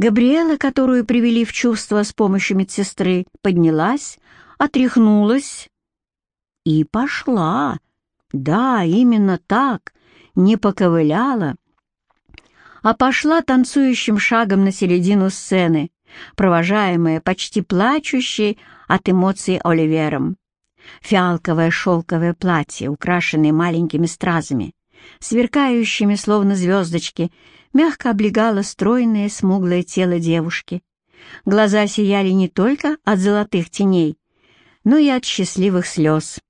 Габриэла, которую привели в чувство с помощью медсестры, поднялась, отряхнулась и пошла. Да, именно так, не поковыляла, а пошла танцующим шагом на середину сцены, провожаемая почти плачущей от эмоций Оливером. Фиалковое шелковое платье, украшенное маленькими стразами, сверкающими словно звездочки, мягко облегало стройное смуглое тело девушки. Глаза сияли не только от золотых теней, но и от счастливых слез.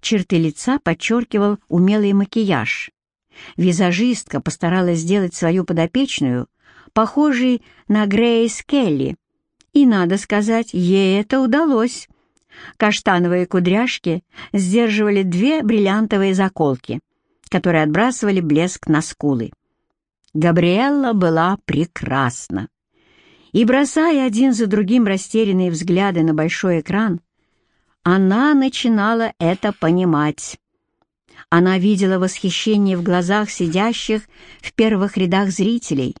Черты лица подчеркивал умелый макияж. Визажистка постаралась сделать свою подопечную похожей на Грейс Келли, и, надо сказать, ей это удалось. Каштановые кудряшки сдерживали две бриллиантовые заколки, которые отбрасывали блеск на скулы. Габриэлла была прекрасна. И, бросая один за другим растерянные взгляды на большой экран, она начинала это понимать. Она видела восхищение в глазах сидящих в первых рядах зрителей,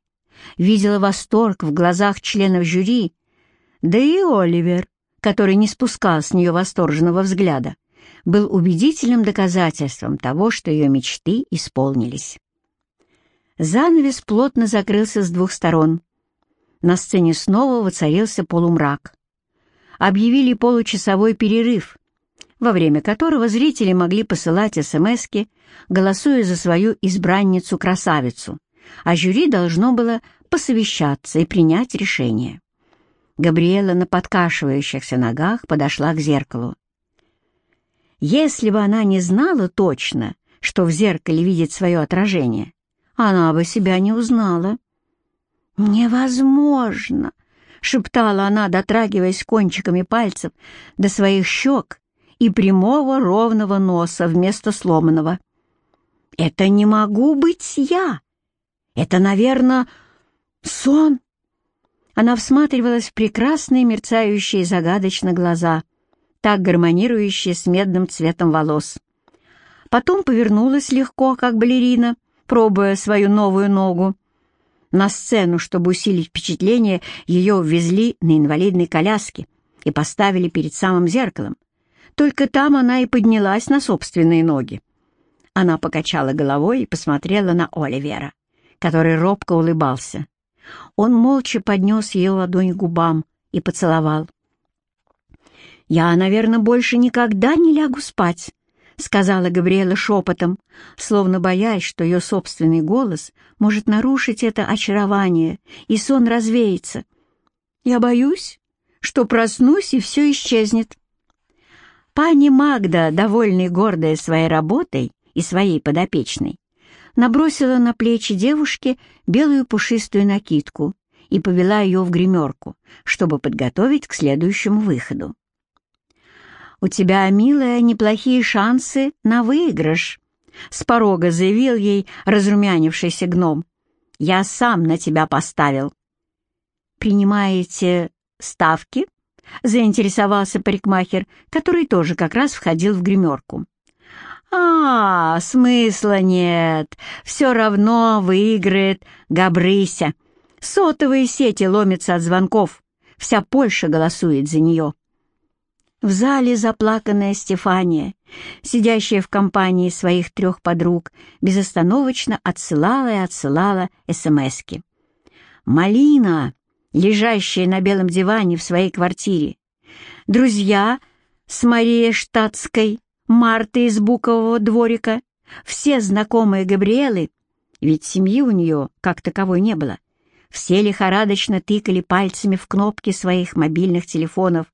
видела восторг в глазах членов жюри, да и Оливер, который не спускал с нее восторженного взгляда, был убедительным доказательством того, что ее мечты исполнились. Занавес плотно закрылся с двух сторон. На сцене снова воцарился полумрак. Объявили получасовой перерыв, во время которого зрители могли посылать СМСки, голосуя за свою избранницу-красавицу, а жюри должно было посовещаться и принять решение. Габриэла на подкашивающихся ногах подошла к зеркалу. Если бы она не знала точно, что в зеркале видит свое отражение, она бы себя не узнала. «Невозможно!» — шептала она, дотрагиваясь кончиками пальцев до своих щек и прямого ровного носа вместо сломанного. «Это не могу быть я! Это, наверное, сон!» Она всматривалась в прекрасные мерцающие загадочно глаза, так гармонирующие с медным цветом волос. Потом повернулась легко, как балерина, пробуя свою новую ногу. На сцену, чтобы усилить впечатление, ее ввезли на инвалидной коляске и поставили перед самым зеркалом. Только там она и поднялась на собственные ноги. Она покачала головой и посмотрела на Оливера, который робко улыбался. Он молча поднес ее ладонь к губам и поцеловал. «Я, наверное, больше никогда не лягу спать», — сказала Габриэла шепотом, словно боясь, что ее собственный голос может нарушить это очарование, и сон развеется. «Я боюсь, что проснусь, и все исчезнет». Пани Магда, довольная и гордая своей работой и своей подопечной, набросила на плечи девушки белую пушистую накидку и повела ее в гримерку, чтобы подготовить к следующему выходу. «У тебя, милая, неплохие шансы на выигрыш», — с порога заявил ей разрумянившийся гном. «Я сам на тебя поставил». «Принимаете ставки?» — заинтересовался парикмахер, который тоже как раз входил в гримерку. «А, смысла нет. Все равно выиграет Габрыся. Сотовые сети ломятся от звонков. Вся Польша голосует за нее». В зале заплаканная Стефания, сидящая в компании своих трех подруг, безостановочно отсылала и отсылала СМСки. Малина, лежащая на белом диване в своей квартире, друзья с Марией Штатской, Мартой из Букового дворика, все знакомые Габриэлы, ведь семьи у нее как таковой не было, все лихорадочно тыкали пальцами в кнопки своих мобильных телефонов,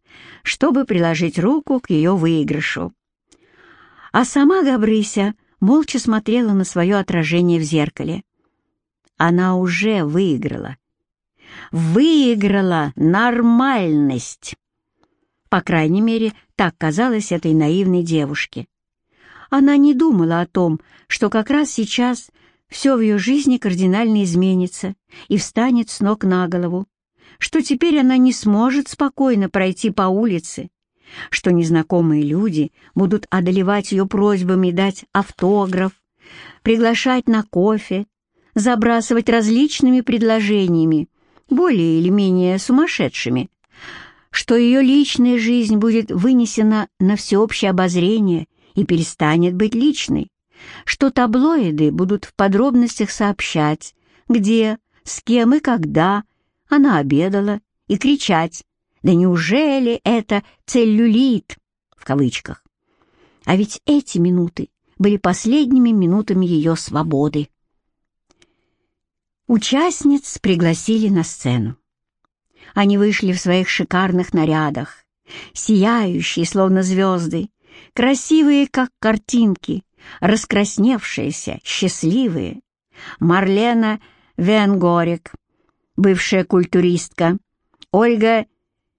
чтобы приложить руку к ее выигрышу. А сама Габрыся молча смотрела на свое отражение в зеркале. Она уже выиграла. Выиграла нормальность. По крайней мере, так казалось этой наивной девушке. Она не думала о том, что как раз сейчас все в ее жизни кардинально изменится и встанет с ног на голову, что теперь она не сможет спокойно пройти по улице, что незнакомые люди будут одолевать ее просьбами дать автограф, приглашать на кофе, забрасывать различными предложениями более или менее сумасшедшими, что ее личная жизнь будет вынесена на всеобщее обозрение и перестанет быть личной, что таблоиды будут в подробностях сообщать, где, с кем и когда она обедала, и кричать «Да неужели это целлюлит?» в кавычках. А ведь эти минуты были последними минутами ее свободы. Участниц пригласили на сцену. Они вышли в своих шикарных нарядах, сияющие, словно звезды, красивые, как картинки, раскрасневшиеся, счастливые. Марлена Венгорик, бывшая культуристка, Ольга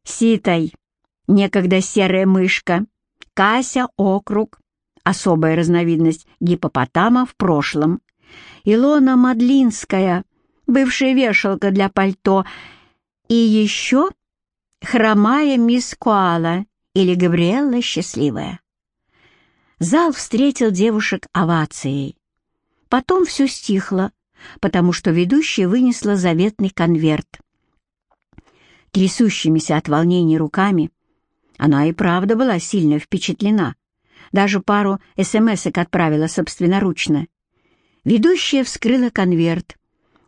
Ситай, некогда серая мышка, Кася Округ, особая разновидность гипопотама в прошлом, Илона Мадлинская, бывшая вешалка для пальто, и еще хромая мисс Куала или Габриэлла Счастливая. Зал встретил девушек овацией. Потом все стихло, потому что ведущая вынесла заветный конверт. Трясущимися от волнения руками она и правда была сильно впечатлена. Даже пару СМСок отправила собственноручно. Ведущая вскрыла конверт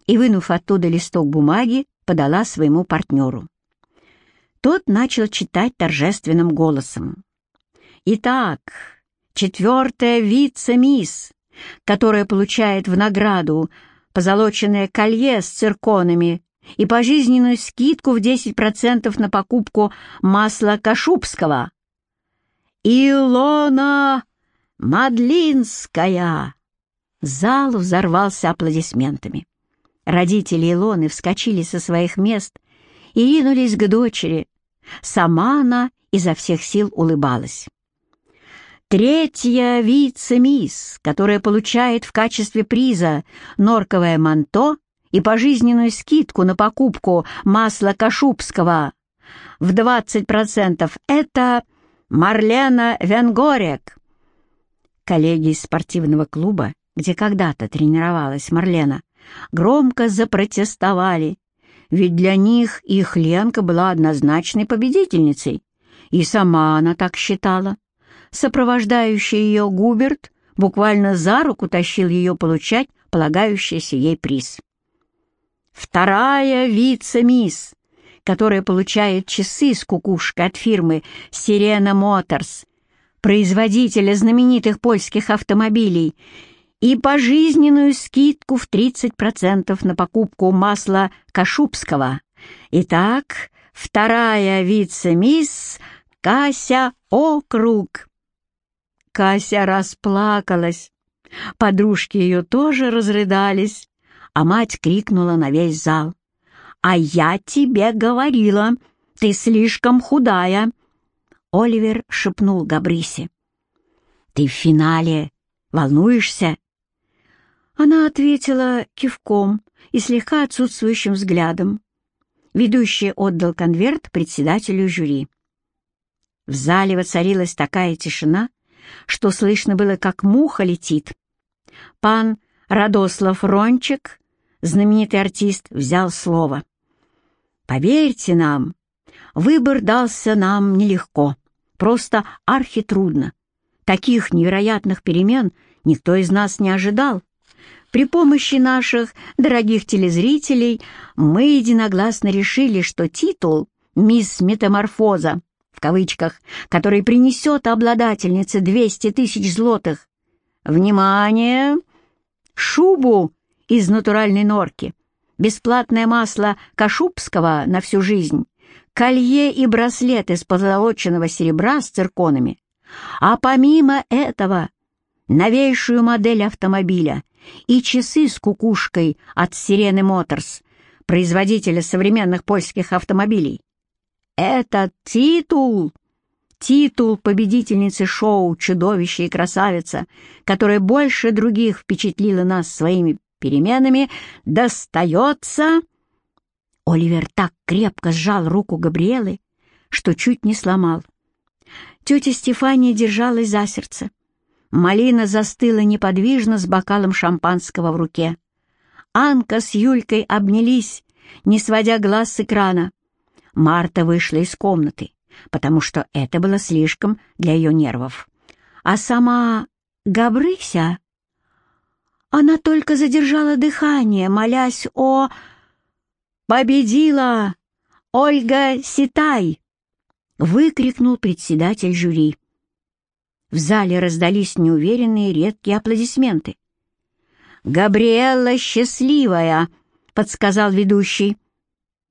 и, вынув оттуда листок бумаги, подала своему партнеру. Тот начал читать торжественным голосом. «Итак, четвертая вице-мисс, которая получает в награду позолоченное колье с цирконами и пожизненную скидку в 10% на покупку масла Кашубского. «Илона Мадлинская!» Зал взорвался аплодисментами. Родители Илоны вскочили со своих мест и ринулись к дочери. Сама она изо всех сил улыбалась. Третья вице-мисс, которая получает в качестве приза норковое манто и пожизненную скидку на покупку масла Кашубского в 20%, это Марлена Венгорек. Коллеги из спортивного клуба, где когда-то тренировалась Марлена, громко запротестовали, ведь для них их Ленка была однозначной победительницей, и сама она так считала. Сопровождающий ее Губерт буквально за руку тащил ее получать полагающийся ей приз. Вторая вице-мисс, которая получает часы с кукушкой от фирмы «Сирена Моторс», производителя знаменитых польских автомобилей, и пожизненную скидку в 30% на покупку масла Кашубского. Итак, вторая вице-мисс Кася Округ. Кася расплакалась. Подружки ее тоже разрыдались, а мать крикнула на весь зал. «А я тебе говорила, ты слишком худая!» Оливер шепнул Габрисе. «Ты в финале. Волнуешься?» Она ответила кивком и слегка отсутствующим взглядом. Ведущий отдал конверт председателю жюри. В зале воцарилась такая тишина, что слышно было, как муха летит. Пан Радослав Рончик, знаменитый артист, взял слово. «Поверьте нам, выбор дался нам нелегко, просто архитрудно. Таких невероятных перемен никто из нас не ожидал. При помощи наших дорогих телезрителей мы единогласно решили, что титул «Мисс Метаморфоза» в кавычках, который принесет обладательнице 200 тысяч злотых. Внимание! Шубу из натуральной норки, бесплатное масло Кашубского на всю жизнь, колье и браслет из позолоченного серебра с цирконами. А помимо этого, новейшую модель автомобиля и часы с кукушкой от Сирены Моторс, производителя современных польских автомобилей. Этот титул, титул победительницы шоу «Чудовище и красавица», которая больше других впечатлила нас своими переменами, достается... Оливер так крепко сжал руку Габриэлы, что чуть не сломал. Тетя Стефания держалась за сердце. Малина застыла неподвижно с бокалом шампанского в руке. Анка с Юлькой обнялись не сводя глаз с экрана. Марта вышла из комнаты, потому что это было слишком для ее нервов. А сама Габрыся... Она только задержала дыхание, молясь о... «Победила! Ольга Ситай!» — выкрикнул председатель жюри. В зале раздались неуверенные редкие аплодисменты. «Габриэлла счастливая!» — подсказал ведущий.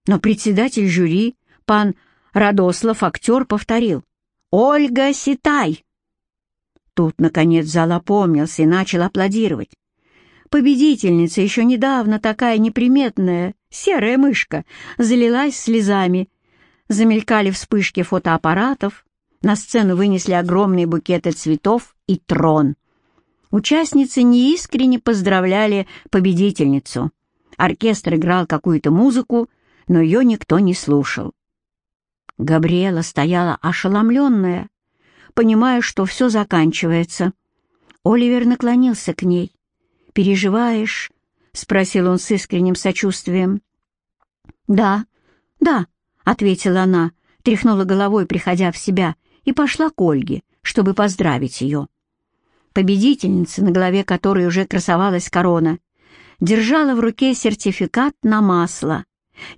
Но председатель жюри, пан Радослав, актер, повторил. «Ольга Ситай!» Тут, наконец, зал опомнился и начал аплодировать. Победительница, еще недавно такая неприметная, серая мышка, залилась слезами. Замелькали вспышки фотоаппаратов, на сцену вынесли огромные букеты цветов и трон. Участницы неискренне поздравляли победительницу. Оркестр играл какую-то музыку, но ее никто не слушал. Габриэла стояла ошеломленная, понимая, что все заканчивается. Оливер наклонился к ней. «Переживаешь?» — спросил он с искренним сочувствием. «Да, да», — ответила она, тряхнула головой, приходя в себя, и пошла к Ольге, чтобы поздравить ее. Победительница, на голове которой уже красовалась корона, держала в руке сертификат на масло,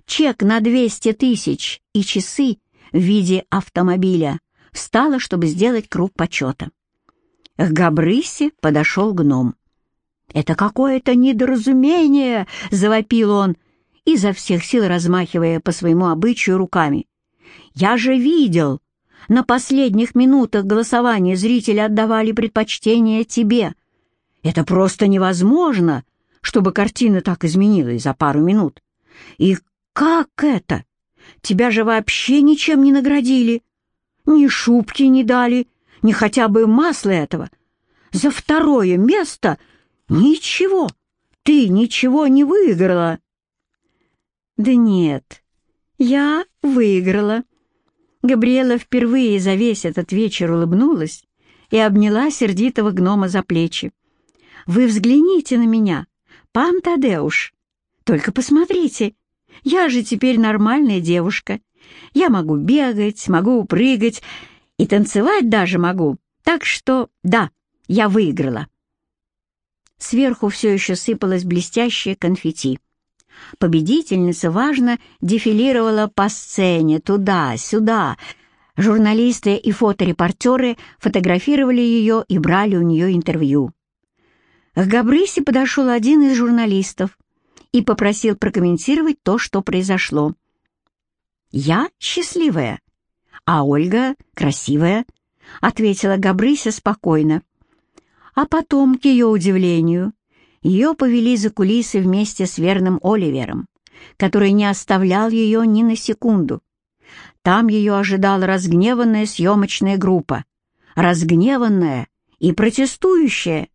чек на 200 тысяч и часы в виде автомобиля, встала, чтобы сделать круг почета. К Габрысе подошел гном. «Это какое-то недоразумение!» — завопил он, изо всех сил размахивая по своему обычаю руками. «Я же видел! На последних минутах голосования зрители отдавали предпочтение тебе. Это просто невозможно, чтобы картина так изменилась за пару минут. И как это? Тебя же вообще ничем не наградили. Ни шубки не дали, ни хотя бы масла этого. За второе место ничего. Ты ничего не выиграла. Да нет, я выиграла. Габриэла впервые за весь этот вечер улыбнулась и обняла сердитого гнома за плечи. «Вы взгляните на меня, пан Тадеуш. Только посмотрите, я же теперь нормальная девушка. Я могу бегать, могу прыгать и танцевать даже могу. Так что, да, я выиграла». Сверху все еще сыпалось блестящее конфетти. Победительница, важно, дефилировала по сцене, туда-сюда. Журналисты и фоторепортеры фотографировали ее и брали у нее интервью. К Габрысе подошел один из журналистов и попросил прокомментировать то, что произошло. «Я счастливая, а Ольга красивая», — ответила Габрыся спокойно. А потом, к ее удивлению, ее повели за кулисы вместе с верным Оливером, который не оставлял ее ни на секунду. Там ее ожидала разгневанная съемочная группа. Разгневанная и протестующая.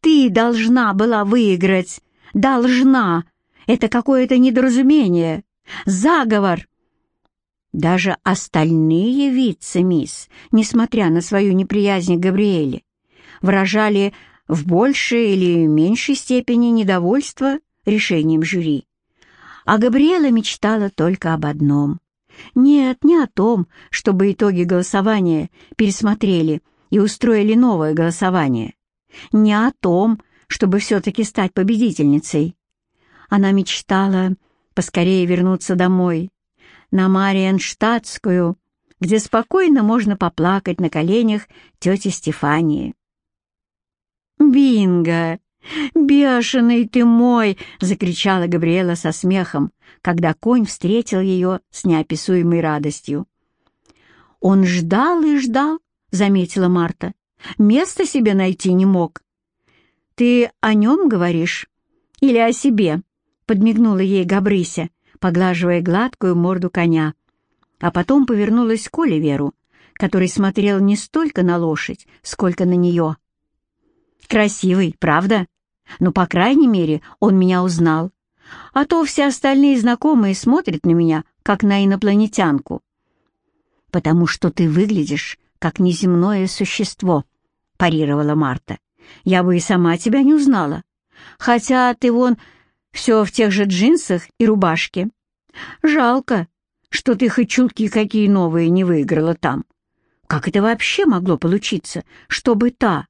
«Ты должна была выиграть! Должна! Это какое-то недоразумение! Заговор!» Даже остальные вице-мисс, несмотря на свою неприязнь к Габриэле, выражали в большей или меньшей степени недовольство решением жюри. А Габриэла мечтала только об одном. Нет, не о том, чтобы итоги голосования пересмотрели и устроили новое голосование. Не о том, чтобы все-таки стать победительницей. Она мечтала поскорее вернуться домой, на Мариенштадтскую, где спокойно можно поплакать на коленях тети Стефании. «Бинго! Бешеный ты мой!» — закричала Габриэла со смехом, когда конь встретил ее с неописуемой радостью. «Он ждал и ждал», — заметила Марта. «Места себе найти не мог». «Ты о нем говоришь? Или о себе?» — подмигнула ей Габрыся, поглаживая гладкую морду коня. А потом повернулась к Оливеру, который смотрел не столько на лошадь, сколько на нее. Красивый, правда? Ну, по крайней мере, он меня узнал. А то все остальные знакомые смотрят на меня, как на инопланетянку. «Потому что ты выглядишь, как неземное существо», — парировала Марта. «Я бы и сама тебя не узнала. Хотя ты вон Все в тех же джинсах и рубашке. Жалко, что ты хоть чулки какие новые не выиграла там. Как это вообще могло получиться, чтобы та,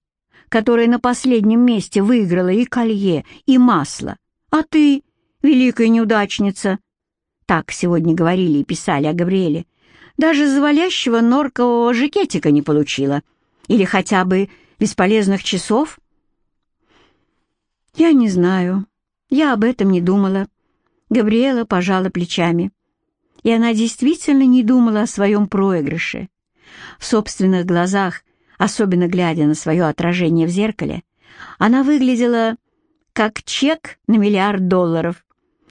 которая на последнем месте выиграла и колье, и масло, а ты, великая неудачница, так сегодня говорили и писали о Габриэле, даже завалящего норкового жакетика не получила, или хотя бы бесполезных часов? Я не знаю, я об этом не думала. Габриэла пожала плечами. И она действительно не думала о своем проигрыше. В собственных глазах, особенно глядя на свое отражение в зеркале, она выглядела как чек на миллиард долларов,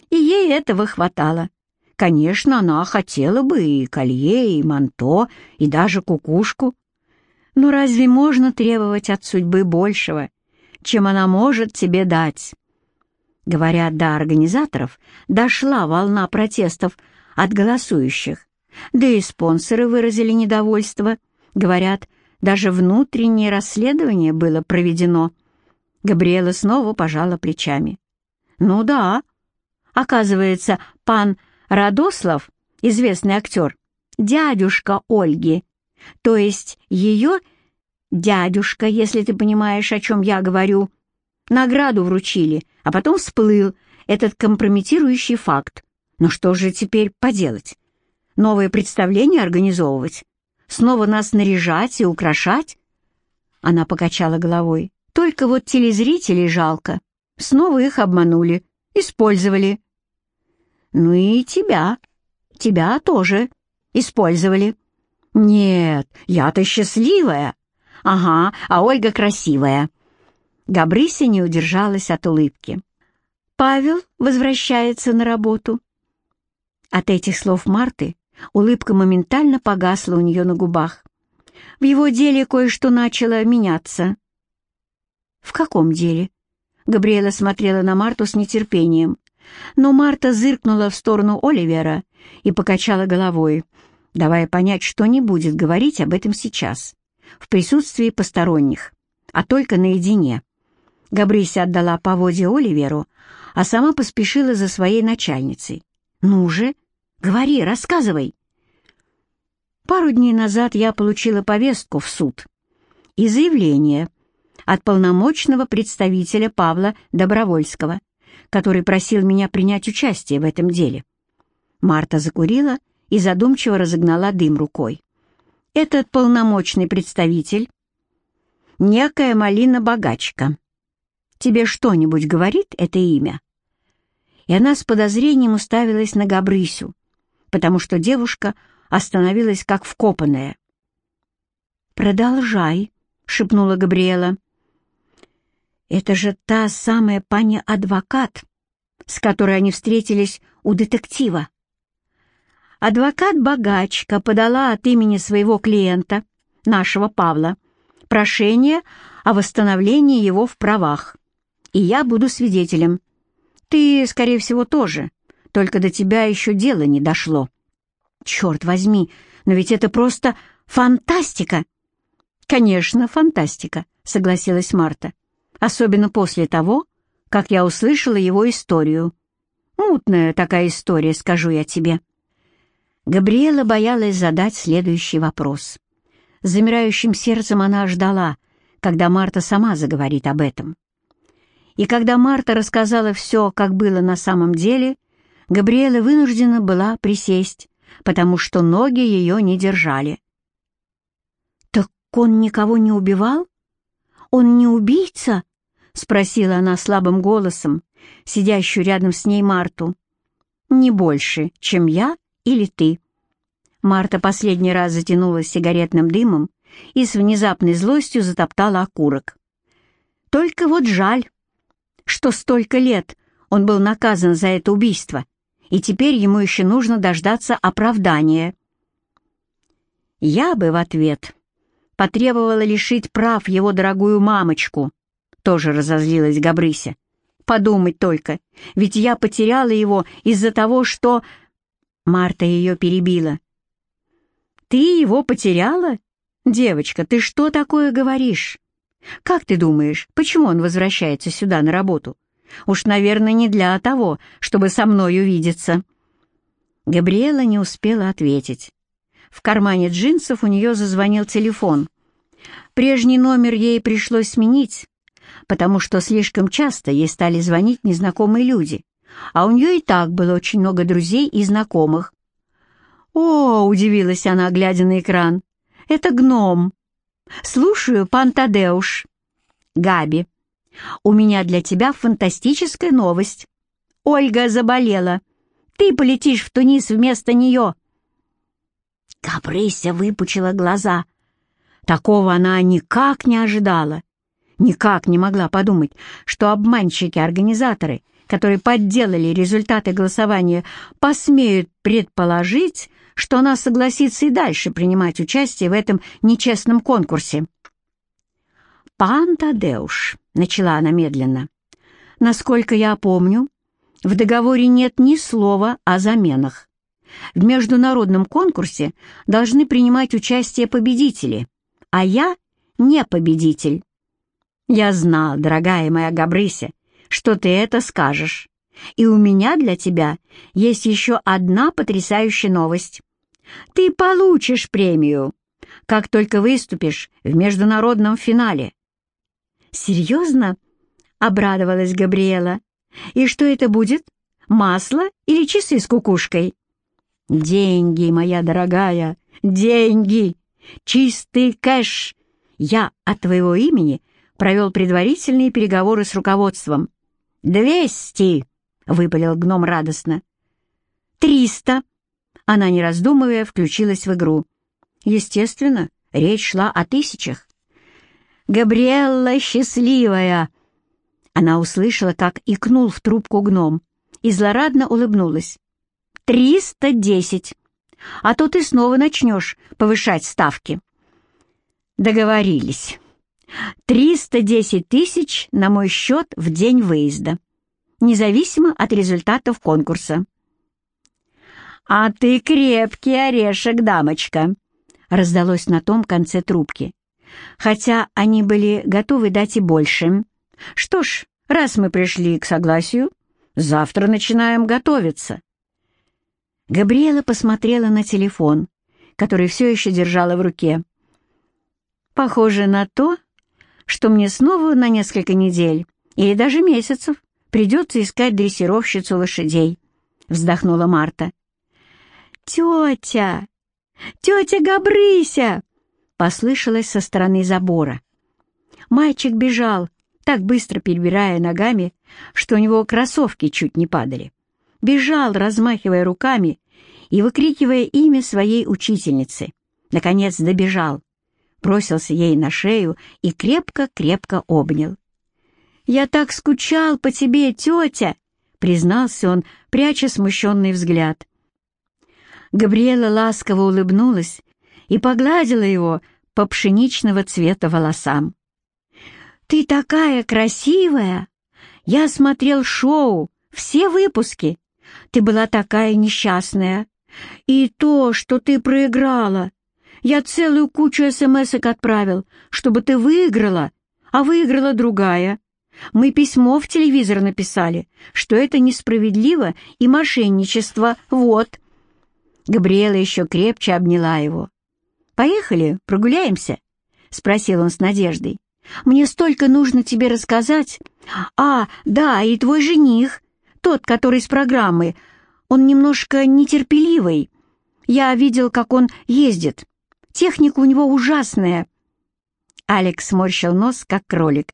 и ей этого хватало. Конечно, она хотела бы и колье, и манто, и даже кукушку. Но разве можно требовать от судьбы большего, чем она может тебе дать? Говорят, до организаторов дошла волна протестов от голосующих, да и спонсоры выразили недовольство. Говорят, даже внутреннее расследование было проведено. Габриэла снова пожала плечами. «Ну да. Оказывается, пан Радослав, известный актер, дядюшка Ольги, то есть ее дядюшка, если ты понимаешь, о чем я говорю, награду вручили, а потом всплыл этот компрометирующий факт. Но что же теперь поделать? Новое представление организовывать? Снова нас наряжать и украшать?» Она покачала головой. «Только вот телезрителей жалко. Снова их обманули, использовали». «Ну и тебя. Тебя тоже использовали». «Нет, я-то счастливая». «Ага, а Ольга красивая». Габрыся не удержалась от улыбки. «Павел возвращается на работу». От этих слов Марты Улыбка моментально погасла у нее на губах. В его деле кое-что начало меняться. «В каком деле?» Габриэла смотрела на Марту с нетерпением. Но Марта зыркнула в сторону Оливера и покачала головой, давая понять, что не будет говорить об этом сейчас, в присутствии посторонних, а только наедине. Габрися отдала поводья Оливеру, а сама поспешила за своей начальницей. «Ну же!» Говори, рассказывай. Пару дней назад я получила повестку в суд и заявление от полномочного представителя Павла Добровольского, который просил меня принять участие в этом деле. Марта закурила и задумчиво разогнала дым рукой. Этот полномочный представитель — некая Малина-богачка. Тебе что-нибудь говорит это имя? И она с подозрением уставилась на Габрысю, потому что девушка остановилась как вкопанная. «Продолжай», — шепнула Габриэла. «Это же та самая паня-адвокат, с которой они встретились у детектива. Адвокат-богачка подала от имени своего клиента, нашего Павла, прошение о восстановлении его в правах, и я буду свидетелем. Ты, скорее всего, тоже только до тебя еще дело не дошло. Черт возьми, но ведь это просто фантастика!» «Конечно, фантастика», — согласилась Марта. «Особенно после того, как я услышала его историю. Мутная такая история, скажу я тебе». Габриэла боялась задать следующий вопрос. С замирающим сердцем она ждала, когда Марта сама заговорит об этом. И когда Марта рассказала все, как было на самом деле, Габриэла вынуждена была присесть, потому что ноги ее не держали. «Так он никого не убивал? Он не убийца?» — спросила она слабым голосом, сидящую рядом с ней Марту. «Не больше, чем я или ты». Марта последний раз затянулась сигаретным дымом и с внезапной злостью затоптала окурок. «Только вот жаль, что столько лет он был наказан за это убийство и теперь ему еще нужно дождаться оправдания. Я бы в ответ потребовала лишить прав его дорогую мамочку, тоже разозлилась Габрыся. Подумать только, ведь я потеряла его из-за того, что... Марта ее перебила. «Ты его потеряла? Девочка, ты что такое говоришь? Как ты думаешь, почему он возвращается сюда на работу? Уж, наверное, не для того, чтобы со мной увидеться». Габриэла не успела ответить. В кармане джинсов у нее зазвонил телефон. Прежний номер ей пришлось сменить, потому что слишком часто ей стали звонить незнакомые люди, а у нее и так было очень много друзей и знакомых. «О!» — удивилась она, глядя на экран. «Это гном. Слушаю, пан Тадеуш». «Габи, у меня для тебя фантастическая новость. Ольга заболела. Ты полетишь в Тунис вместо нее». Капрыся выпучила глаза. Такого она никак не ожидала. Никак не могла подумать, что обманщики-организаторы, которые подделали результаты голосования, посмеют предположить, что она согласится и дальше принимать участие в этом нечестном конкурсе. «Пан Тадеуш», — начала она медленно, — «насколько я помню, в договоре нет ни слова о заменах. В международном конкурсе должны принимать участие победители, а я не победитель. Я знал, дорогая моя Габрыся, что ты это скажешь. И у меня для тебя есть еще одна потрясающая новость. Ты получишь премию, как только выступишь в международном финале. «Серьезно?» — обрадовалась Габриэла. «И что это будет? Масло или часы с кукушкой?» «Деньги, моя дорогая, деньги! Чистый кэш! Я от твоего имени провел предварительные переговоры с руководством. «Двести!» — выпалил гном радостно. «Триста!» Она, не раздумывая, включилась в игру. Естественно, речь шла о тысячах. «Габриэлла счастливая!» Она услышала, как икнул в трубку гном, и злорадно улыбнулась. «Триста десять! А то ты снова начнешь повышать ставки». «Договорились». Триста десять тысяч на мой счет в день выезда, независимо от результатов конкурса. «А ты крепкий орешек, дамочка!» раздалось на том конце трубки. Хотя они были готовы дать и больше. «Что ж, раз мы пришли к согласию, завтра начинаем готовиться». Габриэла посмотрела на телефон, который все еще держала в руке. «Похоже на то, что мне снова на несколько недель или даже месяцев придется искать дрессировщицу лошадей», — вздохнула Марта. «Тетя! Тетя Габрыся!» — послышалось со стороны забора. Мальчик бежал, так быстро перебирая ногами, что у него кроссовки чуть не падали. Бежал, размахивая руками и выкрикивая имя своей учительницы. Наконец добежал бросился ей на шею и крепко-крепко обнял. «Я так скучал по тебе, тетя!» — признался он, пряча смущенный взгляд. Габриэла ласково улыбнулась и погладила его по пшеничного цвета волосам. «Ты такая красивая! Я смотрел шоу, все выпуски. Ты была такая несчастная. И то, что ты проиграла, я целую кучу смс отправил, чтобы ты выиграла, а выиграла другая. Мы письмо в телевизор написали, что это несправедливо и мошенничество, вот». Габриэла еще крепче обняла его. «Поехали, прогуляемся?» — спросил он с надеждой. «Мне столько нужно тебе рассказать. А, да, и твой жених, тот, который с программы, он немножко нетерпеливый. Я видел, как он ездит. Техника у него ужасная». Алекс сморщил нос, как кролик,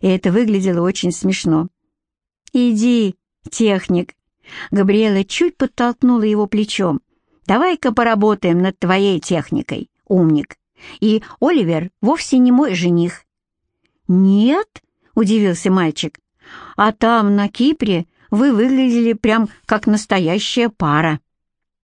и это выглядело очень смешно. «Иди, техник!» Габриэла чуть подтолкнула его плечом. «Давай-ка поработаем над твоей техникой, умник. И Оливер вовсе не мой жених». «Нет?» — удивился мальчик. «А там, на Кипре, вы выглядели прям как настоящая пара».